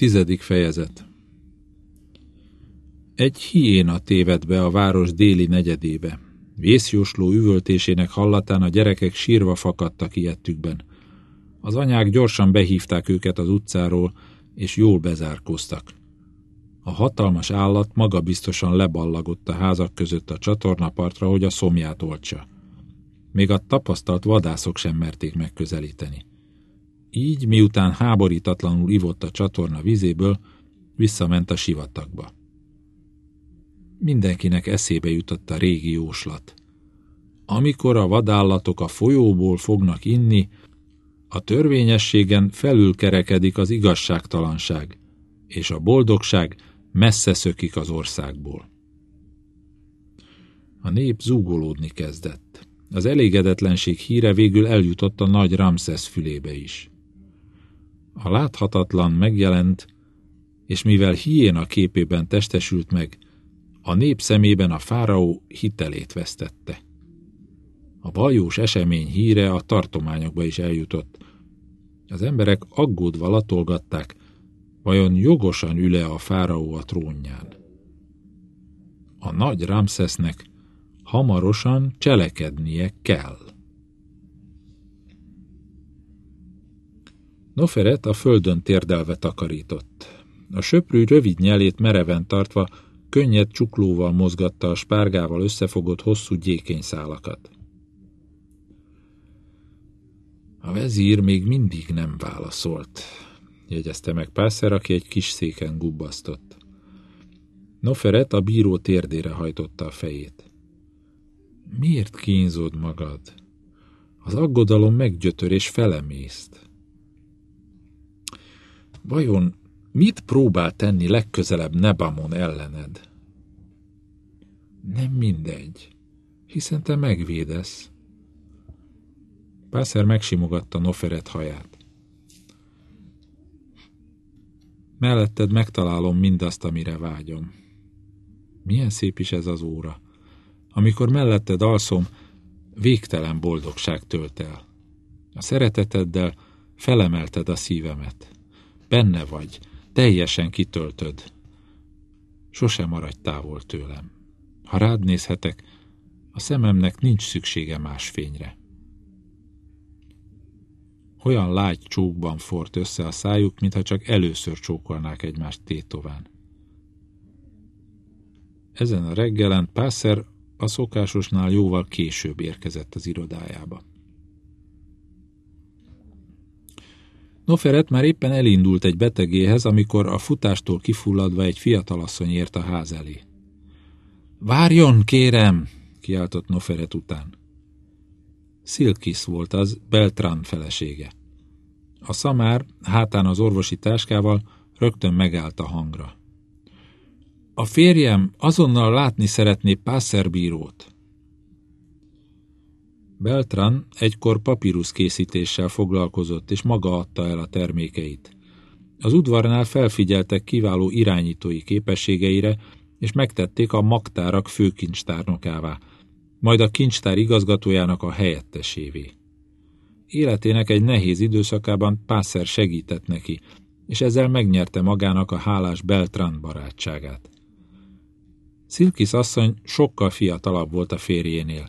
Tizedik fejezet Egy hiéna téved be a város déli negyedébe. Vészjósló üvöltésének hallatán a gyerekek sírva fakadtak ilyettükben. Az anyák gyorsan behívták őket az utcáról, és jól bezárkóztak. A hatalmas állat magabiztosan leballagott a házak között a csatornapartra, hogy a szomját oltsa. Még a tapasztalt vadászok sem merték megközelíteni. Így, miután háborítatlanul ivott a csatorna vizéből, visszament a sivatagba. Mindenkinek eszébe jutott a régi jóslat. Amikor a vadállatok a folyóból fognak inni, a törvényességen felülkerekedik az igazságtalanság, és a boldogság messze szökik az országból. A nép zúgolódni kezdett. Az elégedetlenség híre végül eljutott a nagy Ramszesz fülébe is. A láthatatlan megjelent, és mivel hiéna képében testesült meg, a nép szemében a fáraó hitelét vesztette. A bajós esemény híre a tartományokba is eljutott. Az emberek aggódva latolgatták, vajon jogosan üle a fáraó a trónján. A nagy Ramszesznek hamarosan cselekednie kell. Noferet a földön térdelve takarított. A söprű rövid nyelét mereven tartva, könnyed csuklóval mozgatta a spárgával összefogott hosszú gyékeny szálakat. A vezír még mindig nem válaszolt, jegyezte meg Pászer, aki egy kis széken gubbasztott. Noferet a bíró térdére hajtotta a fejét. Miért kínzod magad? Az aggodalom meggyötör és felemészt. Vajon mit próbál tenni legközelebb Nebamon ellened? Nem mindegy, hiszen te megvédesz. Pászer megsimogatta Noferet haját. Melletted megtalálom mindazt, amire vágyom. Milyen szép is ez az óra. Amikor melletted alszom, végtelen boldogság tölt el. A szereteteddel felemelted a szívemet. Benne vagy, teljesen kitöltöd. Sosem maradj távol tőlem. Ha rád nézhetek, a szememnek nincs szüksége más fényre. Olyan lágy csókban fort össze a szájuk, mintha csak először csókolnák egymást tétován. Ezen a reggelen Pászer a szokásosnál jóval később érkezett az irodájába. Noferet már éppen elindult egy betegéhez, amikor a futástól kifulladva egy fiatalasszony ért a ház elé. Várjon, kérem! kiáltott Noferet után. Szilkis volt az, Beltran felesége. A szamár hátán az orvosi táskával rögtön megállt a hangra. A férjem azonnal látni szeretné Pászerbírót. Beltran egykor papírus készítéssel foglalkozott, és maga adta el a termékeit. Az udvarnál felfigyeltek kiváló irányítói képességeire, és megtették a magtárak főkincstárnokává, majd a kincstár igazgatójának a helyettesévé. Életének egy nehéz időszakában Pászer segített neki, és ezzel megnyerte magának a hálás Beltran barátságát. Szilkis asszony sokkal fiatalabb volt a férjénél.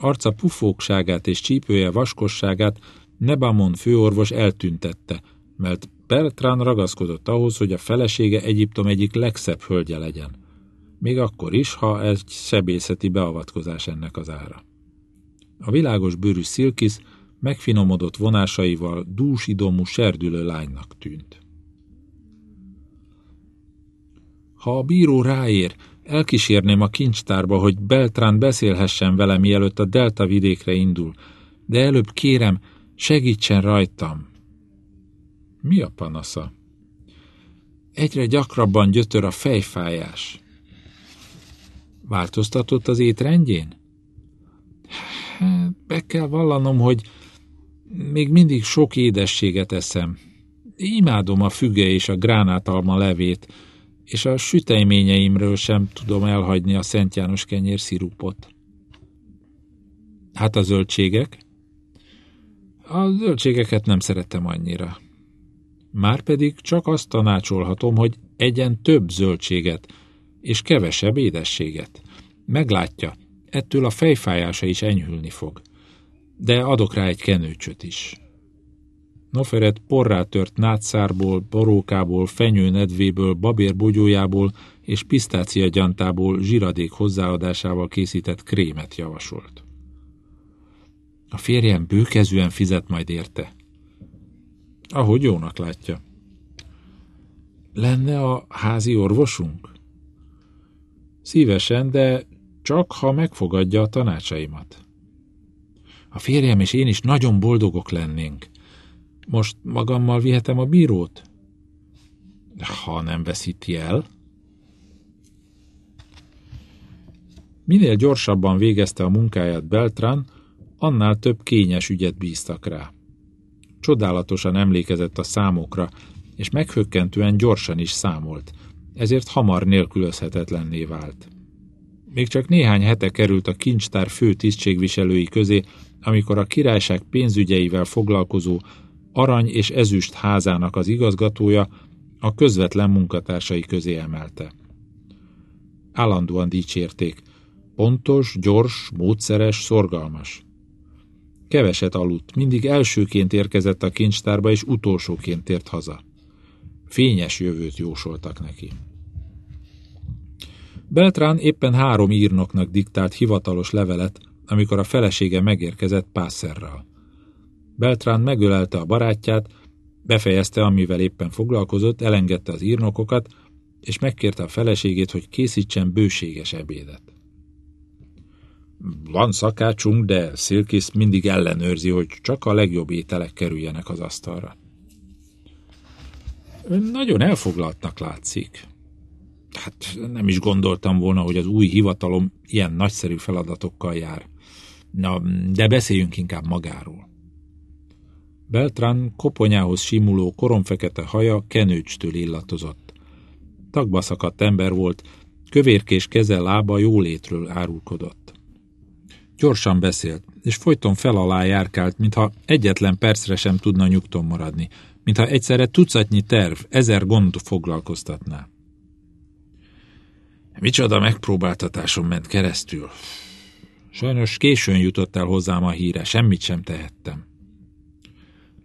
Arca pufókságát és csípője vaskosságát Nebamon főorvos eltüntette, mert Beltrán ragaszkodott ahhoz, hogy a felesége Egyiptom egyik legszebb hölgye legyen. Még akkor is, ha ez sebészeti beavatkozás ennek az ára. A világos bőrű Szilkis megfinomodott vonásaival dúsidomú serdülő lánynak tűnt. Ha a bíró ráér, elkísérném a kincstárba, hogy Beltrán beszélhessen vele, mielőtt a delta vidékre indul, de előbb kérem, segítsen rajtam. Mi a panasza? Egyre gyakrabban gyötör a fejfájás. Változtatott az étrendjén? Be kell vallanom, hogy még mindig sok édességet eszem. Imádom a füge és a gránátalma levét, és a süteményeimről sem tudom elhagyni a Szent János kenyér szirupot. Hát a zöldségek? A zöldségeket nem szeretem annyira. Márpedig csak azt tanácsolhatom, hogy egyen több zöldséget, és kevesebb édességet. Meglátja, ettől a fejfájása is enyhülni fog. De adok rá egy kenőcsöt is. Noferet porrá tört nátszárból, borókából, fenyőnedvéből, babérbogyójából és pisztácia gyantából zsiradék hozzáadásával készített krémet javasolt. A férjem bőkezűen fizet majd érte. Ahogy jónak látja. Lenne a házi orvosunk? Szívesen, de csak ha megfogadja a tanácsaimat. A férjem és én is nagyon boldogok lennénk. Most magammal vihetem a bírót? Ha nem veszíti el. Minél gyorsabban végezte a munkáját Beltran, annál több kényes ügyet bíztak rá. Csodálatosan emlékezett a számokra, és meghökkentően gyorsan is számolt, ezért hamar nélkülözhetetlenné vált. Még csak néhány hete került a kincstár fő tisztségviselői közé, amikor a királyság pénzügyeivel foglalkozó arany és ezüst házának az igazgatója a közvetlen munkatársai közé emelte. Állandóan dicsérték. Pontos, gyors, módszeres, szorgalmas. Keveset aludt, mindig elsőként érkezett a kincstárba, és utolsóként tért haza. Fényes jövőt jósoltak neki. Beltrán éppen három írnoknak diktált hivatalos levelet, amikor a felesége megérkezett Pásszerral. Beltrán megölelte a barátját, befejezte, amivel éppen foglalkozott, elengedte az írnokokat, és megkérte a feleségét, hogy készítsen bőséges ebédet. Van szakácsunk, de Szilkisz mindig ellenőrzi, hogy csak a legjobb ételek kerüljenek az asztalra. Ön nagyon elfoglaltnak látszik. Hát nem is gondoltam volna, hogy az új hivatalom ilyen nagyszerű feladatokkal jár. Na, de beszéljünk inkább magáról. Beltran koponyához simuló koromfekete haja kenőcstől illatozott. Tagba szakadt ember volt, kövérkés keze lába jólétről árulkodott. Gyorsan beszélt, és folyton fel alá járkált, mintha egyetlen percre sem tudna nyugton maradni, mintha egyszerre tucatnyi terv, ezer gond foglalkoztatná. Micsoda megpróbáltatáson ment keresztül. Sajnos későn jutott el hozzám a híre, semmit sem tehettem.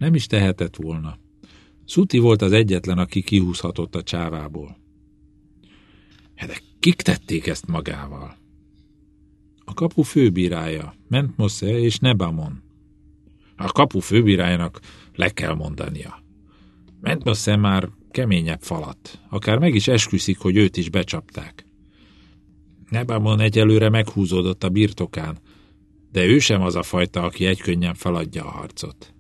Nem is tehetett volna. Szuti volt az egyetlen, aki kihúzhatott a csávából. De kik tették ezt magával? A kapu főbírája, Mentmosze és Nebamon. A kapu főbírájának le kell mondania. Mentmosze már keményebb falat, akár meg is esküszik, hogy őt is becsapták. Nebamon egyelőre meghúzódott a birtokán, de ő sem az a fajta, aki egykönnyen feladja a harcot.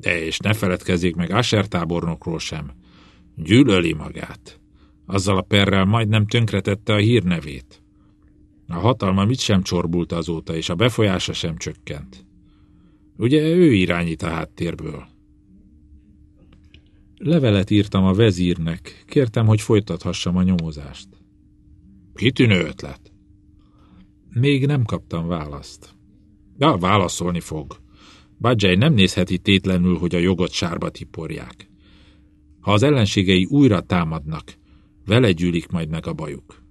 De és ne feledkezzék meg Asher tábornokról sem. Gyűlöli magát. Azzal a perrel majdnem tönkretette a hírnevét. A hatalma mit sem csorbult azóta, és a befolyása sem csökkent. Ugye ő irányít a háttérből. Levelet írtam a vezírnek, kértem, hogy folytathassam a nyomozást. Kitűnő ötlet. Még nem kaptam választ. Ja, válaszolni fog. Badzsely nem nézheti tétlenül, hogy a jogot sárba tiporják. Ha az ellenségei újra támadnak, vele gyűlik majd meg a bajuk.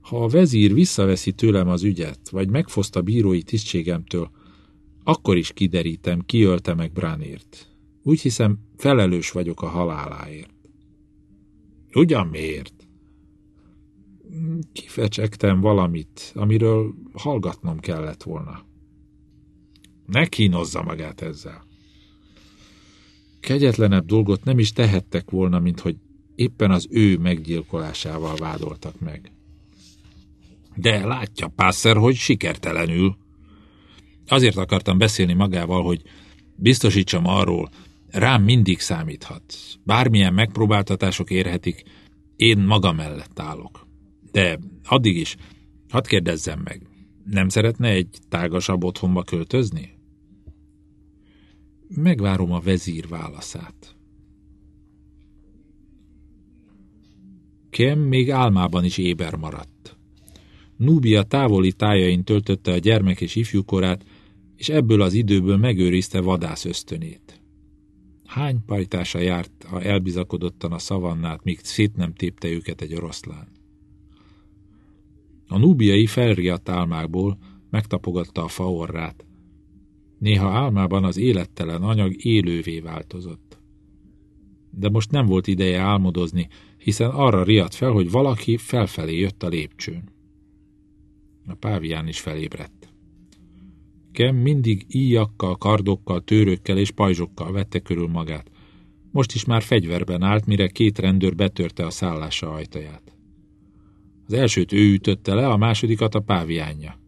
Ha a vezír visszaveszi tőlem az ügyet, vagy megfoszt a bírói tisztségemtől, akkor is kiderítem, ki ölte meg Bránért. Úgy hiszem, felelős vagyok a haláláért. Ugyan miért? Kifecsegtem valamit, amiről hallgatnom kellett volna. Ne kínozza magát ezzel. Kegyetlenebb dolgot nem is tehettek volna, mint hogy éppen az ő meggyilkolásával vádoltak meg. De látja, Pászer, hogy sikertelenül. Azért akartam beszélni magával, hogy biztosítsam arról, rám mindig számíthat. Bármilyen megpróbáltatások érhetik, én maga mellett állok. De addig is, hadd kérdezzem meg, nem szeretne egy tágasabb otthonba költözni? Megvárom a vezír válaszát. Kem még álmában is éber maradt. Núbia távoli tájain töltötte a gyermek és ifjúkorát, és ebből az időből megőrizte vadász ösztönét. Hány pajtása járt, ha elbizakodottan a szavannát, míg szét nem tépte őket egy oroszlán? A núbiai felriadt álmákból megtapogatta a faorrát. Néha álmában az élettelen anyag élővé változott. De most nem volt ideje álmodozni, hiszen arra riadt fel, hogy valaki felfelé jött a lépcsőn. A pávián is felébredt. Kem mindig íjakkal, kardokkal, tőrökkel és pajzsokkal vette körül magát. Most is már fegyverben állt, mire két rendőr betörte a szállása ajtaját. Az elsőt ő ütötte le, a másodikat a páviánja.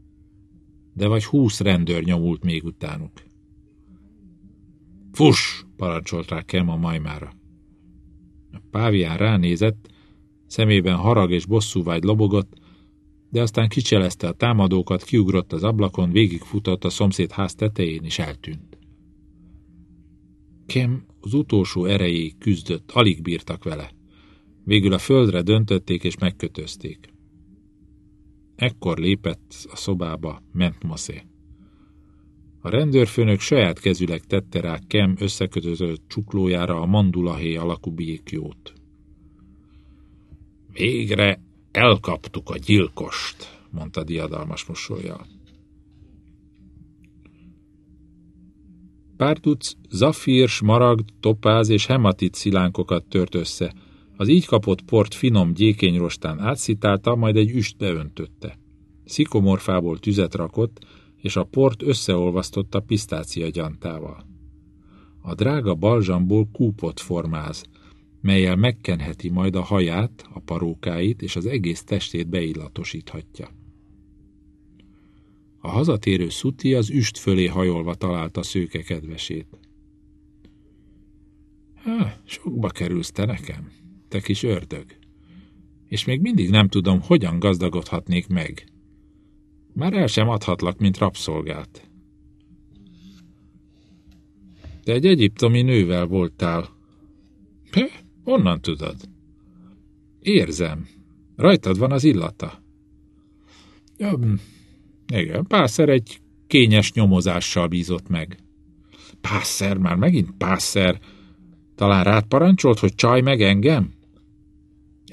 De vagy húsz rendőr nyomult még utánuk. Fuss! parancsolt rá Kem a majmára. A pávián ránézett, szemében harag és bosszúvágy lobogott, de aztán kicselezte a támadókat, kiugrott az ablakon, végigfutott a szomszéd ház tetején, és eltűnt. Kem az utolsó erejéig küzdött, alig bírtak vele. Végül a földre döntötték és megkötözték. Ekkor lépett a szobába Mentmoszé. A rendőrfőnök saját kezüleg tette rá Kem összekötözött csuklójára a mandulahé alakú békjót. Végre Elkaptuk a gyilkost, mondta diadalmas mosolyjal. Pártuc zafír, smaragd, topáz és hematit szilánkokat tört össze. Az így kapott port finom gyékényrostán átszitálta, majd egy üstbe öntötte. Szikomorfából tüzet rakott, és a port összeolvasztotta pisztácia gyantával. A drága balzsamból kúpot formáz, melyel megkenheti majd a haját, a parókáit és az egész testét beillatosíthatja. A hazatérő Szuti az üst fölé hajolva találta szőke kedvesét. Sokba kerülsz te nekem, te kis ördög. És még mindig nem tudom, hogyan gazdagodhatnék meg. Már el sem adhatlak, mint rabszolgát. Te egy egyiptomi nővel voltál. Peh, Honnan tudod? Érzem. Rajtad van az illata. Ja, igen, Pászer egy kényes nyomozással bízott meg. Pászer, már megint Pászer. Talán rád parancsolt, hogy csaj meg engem?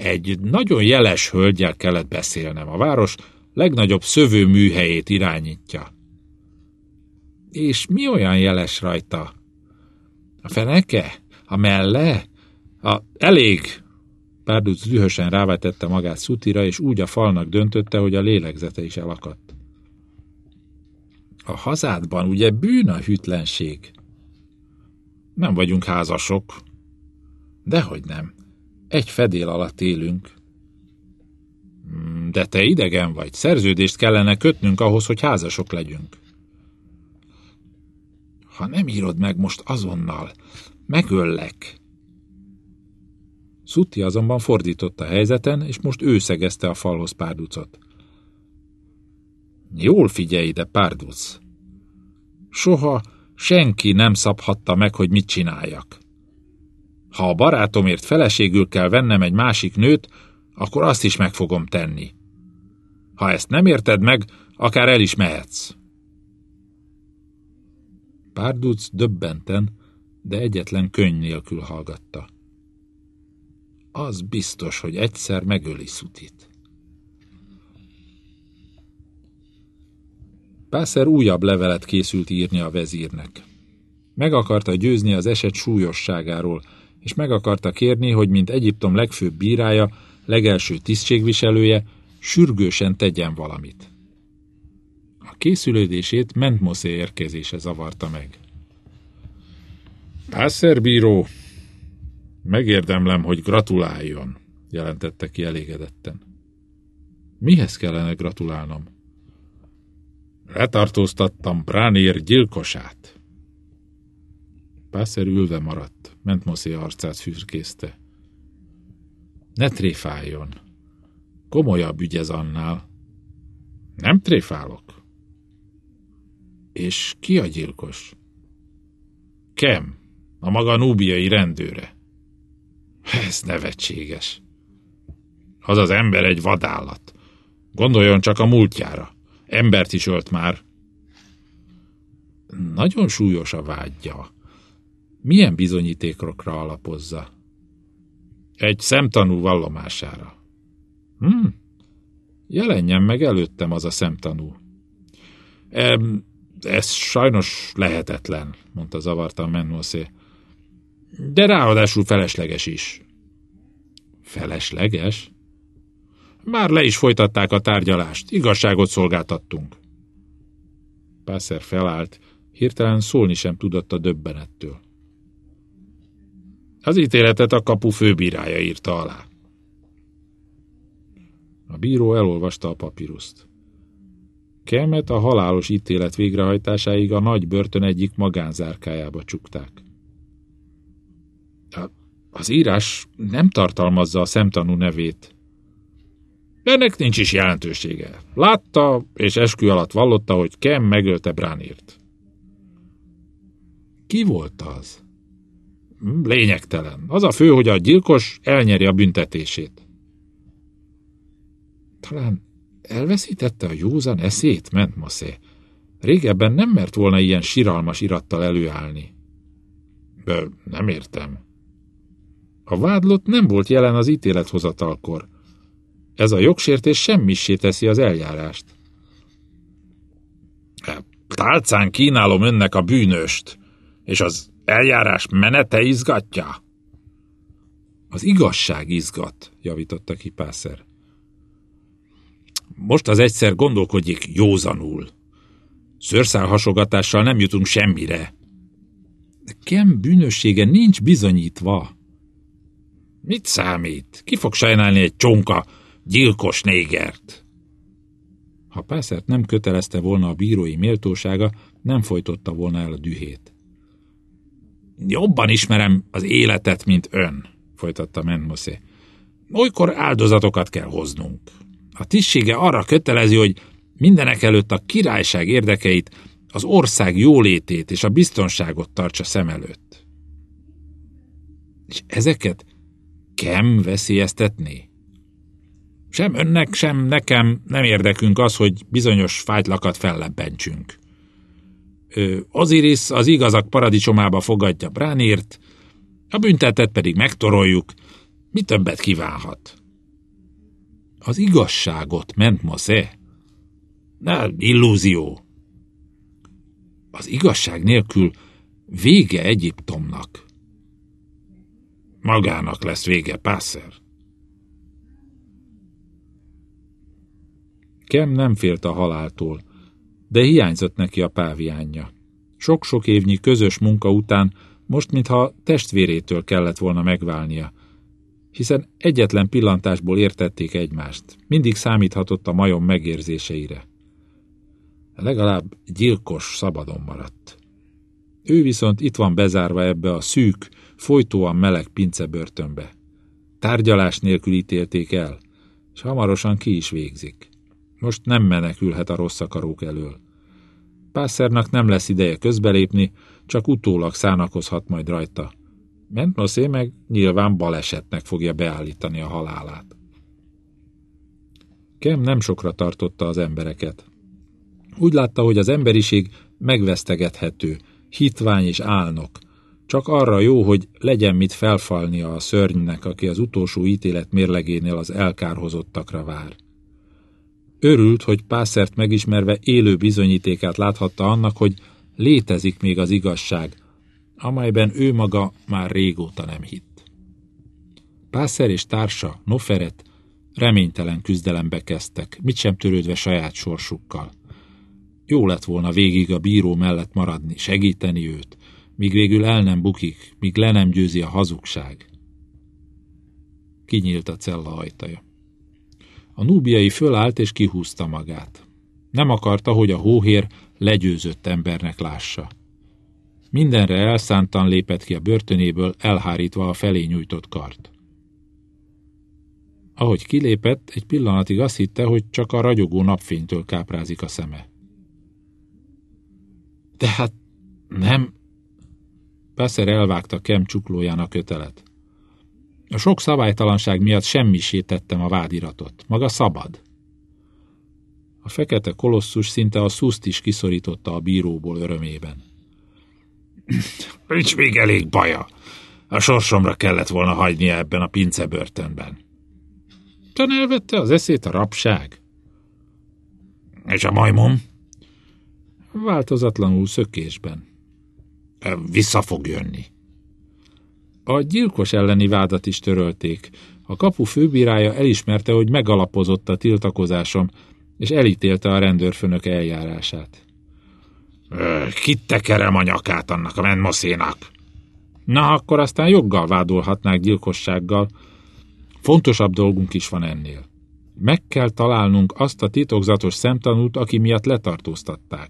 Egy nagyon jeles hölgyel kellett beszélnem. A város legnagyobb szövőműhelyét irányítja. És mi olyan jeles rajta? A feneke? A melle? A elég! Párduc dühösen rávetette magát Szutira, és úgy a falnak döntötte, hogy a lélegzete is elakadt. A hazádban ugye bűn a hűtlenség. Nem vagyunk házasok. Dehogy nem. Egy fedél alatt élünk. De te idegen vagy. Szerződést kellene kötnünk ahhoz, hogy házasok legyünk. Ha nem írod meg most azonnal, megöllek. Szutti azonban fordított a helyzeten, és most ő szegezte a falhoz párducot. Jól figyelj ide, párduc! Soha senki nem szabhatta meg, hogy mit csináljak. Ha a barátomért feleségül kell vennem egy másik nőt, akkor azt is meg fogom tenni. Ha ezt nem érted meg, akár el is mehetsz. Párduc döbbenten, de egyetlen könyv nélkül hallgatta az biztos, hogy egyszer megöli Szutit. Pászer újabb levelet készült írni a vezírnek. Meg akarta győzni az eset súlyosságáról, és meg akarta kérni, hogy mint Egyiptom legfőbb bírája, legelső tisztségviselője, sürgősen tegyen valamit. A készülődését Mentmoszé érkezése zavarta meg. Pászer bíró, Megérdemlem, hogy gratuláljon, jelentette ki elégedetten. Mihez kellene gratulálnom? Letartóztattam Bránér gyilkosát. Pászer ülve maradt, Mentmoszé arcát fürkészte. Ne tréfáljon. Komolyabb ügy ez annál. Nem tréfálok. És ki a gyilkos? Kem, a maga núbiai rendőre. Ez nevetséges. Az az ember egy vadállat. Gondoljon csak a múltjára. Embert is ölt már. Nagyon súlyos a vágyja. Milyen bizonyítékokra alapozza? Egy szemtanú vallomására. Hm, jelenjen meg előttem az a szemtanú. E, ez sajnos lehetetlen, mondta zavartan Mennoszé. De ráadásul felesleges is. Felesleges? Már le is folytatták a tárgyalást, igazságot szolgáltattunk. Pászer felállt, hirtelen szólni sem tudott a döbbenettől. Az ítéletet a kapu főbírája írta alá. A bíró elolvasta a papíruszt. Kelmet a halálos ítélet végrehajtásáig a nagy börtön egyik magánzárkájába csukták. Az írás nem tartalmazza a szemtanú nevét. Ennek nincs is jelentősége. Látta, és eskü alatt vallotta, hogy Kem megölte Bránért. Ki volt az? Lényegtelen. Az a fő, hogy a gyilkos elnyeri a büntetését. Talán elveszítette a józan eszét, ment Moszé. Régebben nem mert volna ilyen siralmas irattal előállni. De nem értem. A vádlott nem volt jelen az ítélethozatalkor. Ez a jogsértés semmissé teszi az eljárást. Tálcán kínálom önnek a bűnöst, és az eljárás menete izgatja? Az igazság izgat, javította ki Pászer. Most az egyszer gondolkodjék józanul. Szőrszálhasogatással nem jutunk semmire. De Kem bűnössége nincs bizonyítva. Mit számít? Ki fog sajnálni egy csonka, gyilkos négert? Ha Pászert nem kötelezte volna a bírói méltósága, nem folytotta volna el a dühét. Jobban ismerem az életet, mint ön, folytatta Menmoszé. Olykor áldozatokat kell hoznunk. A tisztsége arra kötelezi, hogy mindenek előtt a királyság érdekeit, az ország jólétét és a biztonságot tartsa szem előtt. És ezeket Kem veszélyeztetné? Sem önnek, sem nekem nem érdekünk az, hogy bizonyos fájtlakat fellebbentsünk. Oziris az igazak paradicsomába fogadja Bránért, a büntetet pedig megtoroljuk, mi többet kívánhat. Az igazságot ment Mosze? Ne, illúzió. Az igazság nélkül vége Egyiptomnak. Magának lesz vége, Pászer. Kem nem félt a haláltól, de hiányzott neki a páviánja. Sok-sok évnyi közös munka után most mintha testvérétől kellett volna megválnia, hiszen egyetlen pillantásból értették egymást, mindig számíthatott a majom megérzéseire. Legalább gyilkos szabadon maradt. Ő viszont itt van bezárva ebbe a szűk, folytóan meleg pincebörtönbe. Tárgyalás nélkül ítélték el, és hamarosan ki is végzik. Most nem menekülhet a rossz akarók elől. Pásszernak nem lesz ideje közbelépni, csak utólag szánakozhat majd rajta. Mentnoszé meg nyilván balesetnek fogja beállítani a halálát. Kem nem sokra tartotta az embereket. Úgy látta, hogy az emberiség megvesztegethető, hitvány és álnok, csak arra jó, hogy legyen mit felfalnia a szörnynek, aki az utolsó ítélet mérlegénél az elkárhozottakra vár. Örült, hogy Pászert megismerve élő bizonyítékát láthatta annak, hogy létezik még az igazság, amelyben ő maga már régóta nem hitt. Pászer és társa, Noferet, reménytelen küzdelembe kezdtek, mit sem törődve saját sorsukkal. Jó lett volna végig a bíró mellett maradni, segíteni őt, míg végül el nem bukik, míg le nem győzi a hazugság. Kinyílt a cella ajtaja. A núbiai fölállt és kihúzta magát. Nem akarta, hogy a hóhér legyőzött embernek lássa. Mindenre elszántan lépett ki a börtönéből, elhárítva a felé nyújtott kart. Ahogy kilépett, egy pillanatig azt hitte, hogy csak a ragyogó napfénytől káprázik a szeme. De hát nem... Peszer elvágta Kem csuklóján a kötelet. A sok szabálytalanság miatt semmisé tettem a vádiratot. Maga szabad. A fekete kolosszus szinte a szuszt is kiszorította a bíróból örömében. Nincs még elég baja. A sorsomra kellett volna hagynia ebben a pincebörtönben. Tan elvette az eszét a rabság. És a majmom? Változatlanul szökésben. Vissza fog jönni. A gyilkos elleni vádat is törölték. A kapu főbírája elismerte, hogy megalapozott a tiltakozásom, és elítélte a rendőrfőnök eljárását. Kit tekerem a nyakát annak a menmoszénak? Na, akkor aztán joggal vádolhatnák gyilkossággal. Fontosabb dolgunk is van ennél. Meg kell találnunk azt a titokzatos szemtanút, aki miatt letartóztatták.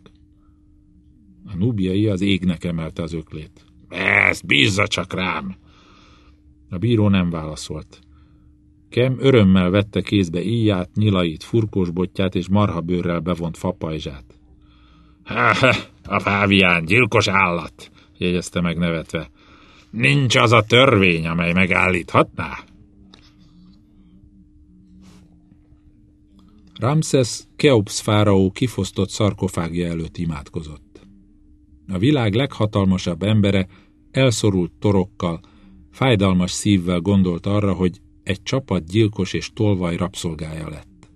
A nubiai az égnek emelte az öklét. Ezt bízza csak rám! A bíró nem válaszolt. Kem örömmel vette kézbe íját, nyilait, furkósbotját és marhabőrrel bevont fapajzsát. A fávián, gyilkos állat, jegyezte meg nevetve. Nincs az a törvény, amely megállíthatná? Ramses Keops fáraó kifosztott szarkofágja előtt imádkozott. A világ leghatalmasabb embere elszorult torokkal, fájdalmas szívvel gondolt arra, hogy egy csapat gyilkos és tolvaj rabszolgája lett.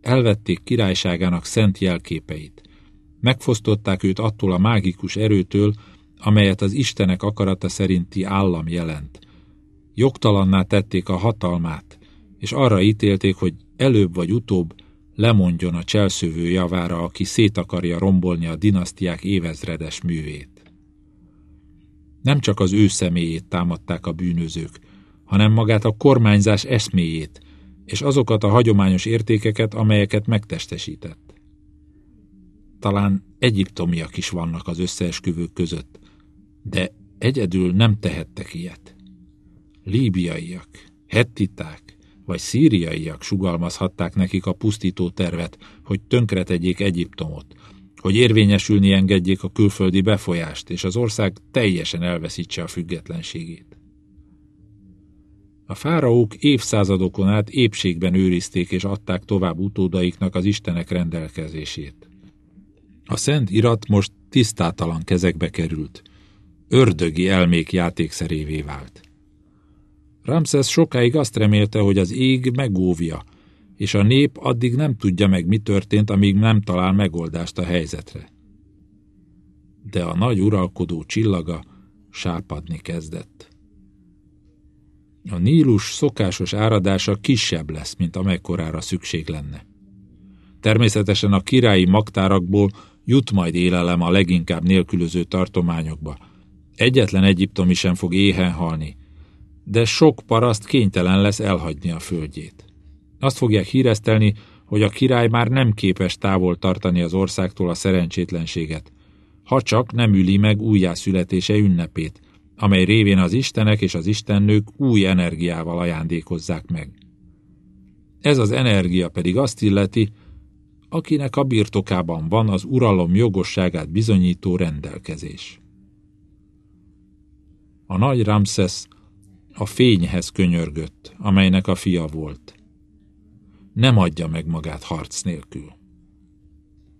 Elvették királyságának szent jelképeit, megfosztották őt attól a mágikus erőtől, amelyet az Istenek akarata szerinti állam jelent. Jogtalanná tették a hatalmát, és arra ítélték, hogy előbb vagy utóbb lemondjon a cselszövő javára, aki szét akarja rombolni a dinasztiák évezredes művét. Nem csak az ő személyét támadták a bűnözők, hanem magát a kormányzás eszméjét, és azokat a hagyományos értékeket, amelyeket megtestesített. Talán egyiptomiak is vannak az összeesküvők között, de egyedül nem tehettek ilyet. Líbiaiak, hettiták vagy szíriaiak sugalmazhatták nekik a pusztító tervet, hogy tönkretegyék Egyiptomot, hogy érvényesülni engedjék a külföldi befolyást, és az ország teljesen elveszítse a függetlenségét. A fáraók évszázadokon át épségben őrizték és adták tovább utódaiknak az istenek rendelkezését. A szent irat most tisztátalan kezekbe került, ördögi elmék játékszerévé vált. Ramses sokáig azt remélte, hogy az ég megóvja, és a nép addig nem tudja meg, mi történt, amíg nem talál megoldást a helyzetre. De a nagy uralkodó csillaga sápadni kezdett. A Nílus szokásos áradása kisebb lesz, mint amekkorára szükség lenne. Természetesen a királyi magtárakból jut majd élelem a leginkább nélkülöző tartományokba. Egyetlen egyiptomi sem fog éhen halni, de sok paraszt kénytelen lesz elhagyni a földjét. Azt fogják híresztelni, hogy a király már nem képes távol tartani az országtól a szerencsétlenséget, ha csak nem üli meg újjászületése ünnepét, amely révén az istenek és az istennők új energiával ajándékozzák meg. Ez az energia pedig azt illeti, akinek a birtokában van az uralom jogosságát bizonyító rendelkezés. A nagy Ramses a fényhez könyörgött, amelynek a fia volt. Nem adja meg magát harc nélkül.